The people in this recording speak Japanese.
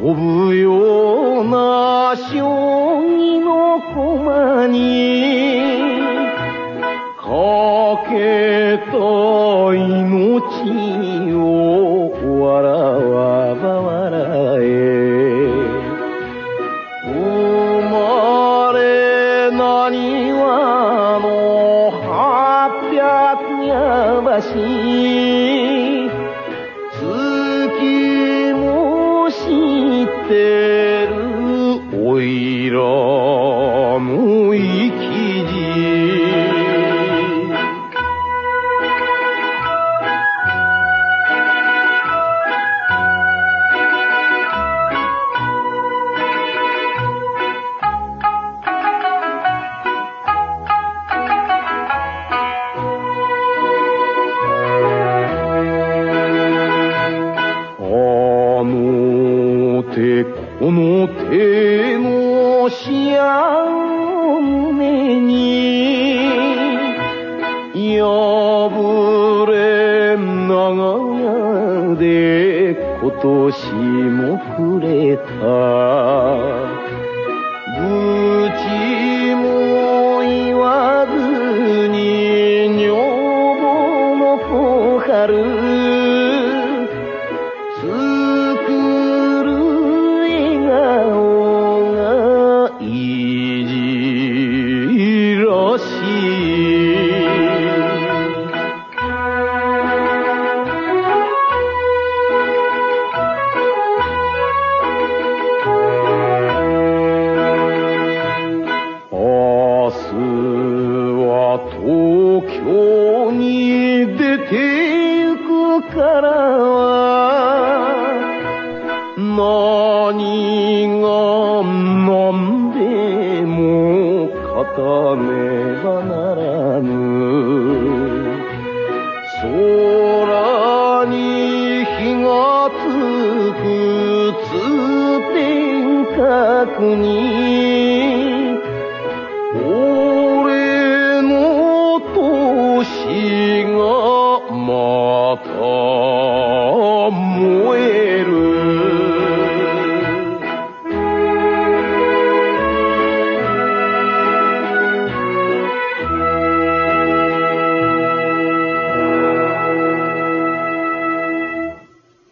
飛ぶような将棋の駒にかけた命を笑わば笑え。生まれなにわの八百やばてる。おいらも生きこの手のしあ胸に破れ長屋で今年もくれた。愚痴も言わずに女房の小春明日は東京に出て行くから何が何でも勝たねばならぬ。空に火がつく通天閣に